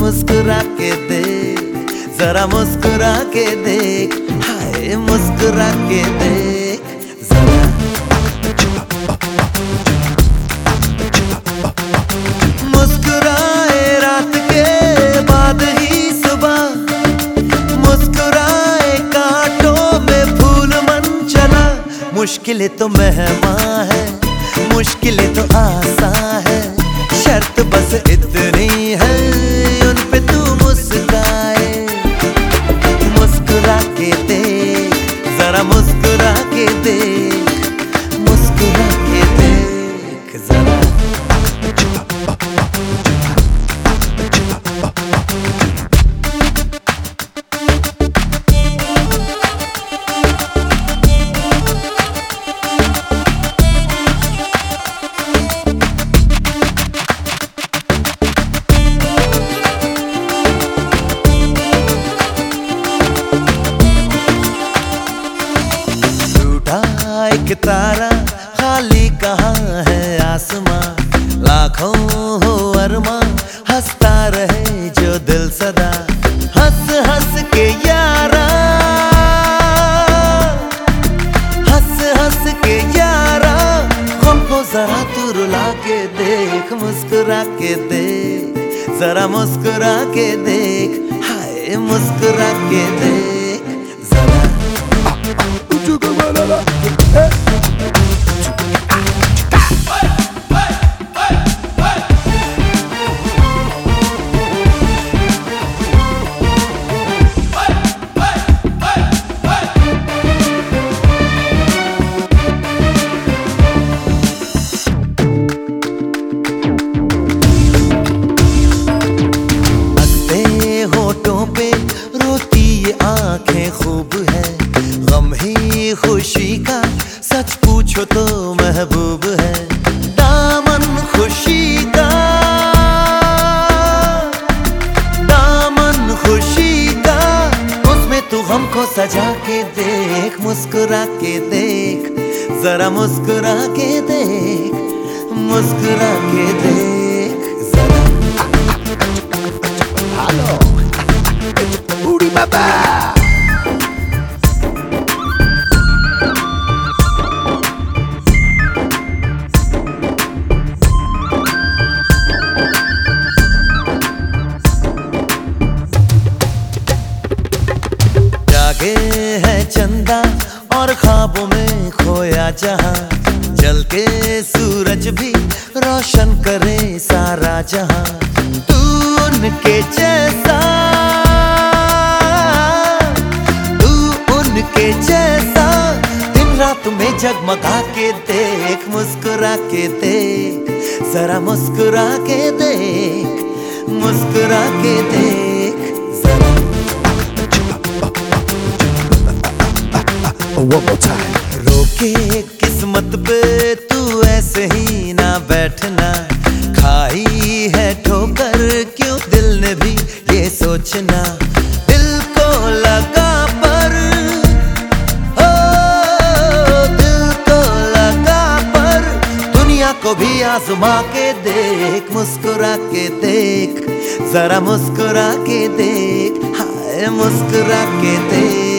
मुस्कुरा के दे जरा मुस्कुरा के देख, हाय मुस्कुरा के देख मुस्कुराए रात के बाद ही सुबह, मुस्कुराए कांटों में मन चला। मुश्किलें तो मेहमा है मुश्किलें तो आसान है शर्त बस इतनी है। एक तारा खाली कहाँ है आसमां लाखों हो अरमा हंसता रहे जो दिल सदा हंस हंस के यारा हंस हंस के यारा हमको जरा तू रुला के देख मुस्कुरा के देख जरा मुस्कुरा के देख हाय मुस्कुरा के देख जरा आँखें खूब है। गम ही खुशी पूछो तो महबूब है दामन खुशी का दामन खुशी का उसमें तू हमको सजा के देख मुस्कुरा के देख, जरा मुस्कुरा के देख मुस्कुरा के देख जरा Hello. Uri Baba. जागे है चंदा और ख्वाबों में खोया जहाँ। जल के सूरज भी रोशन करे सारा जहाँ। तू उनके जैसा तू उनके जैसा। दिन रात में जगमगा के देख, मुस्कुरा के देख, जरा मुस्कुरा के देख, मुस्कुरा के देख। One more time. रोके किस्मत पे तू ऐसे ही ना बैठना। खाई है ठोकर, क्यों दिल ने भी ये सोचना? दिल को लगा पर, ओ, दिल को लगा पर। दुनिया को भी आजमा के देख, मुस्कुरा के देख, जरा मुस्कुरा के देख, हाय मुस्कुरा के देख।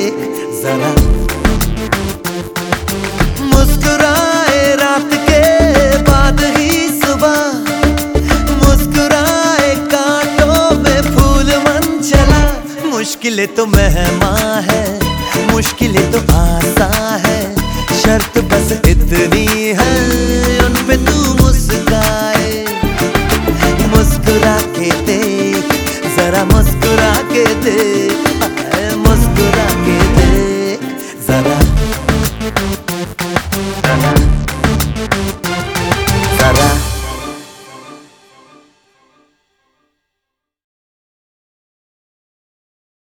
मुश्किलें तो मेहमा है, मुश्किलें तो आसा है। शर्त बस इतनी है, उन पे तू मुस्काए मुस्कुरा के दे जरा मुस्कुरा के दे मुस्कुरा के दे जरा।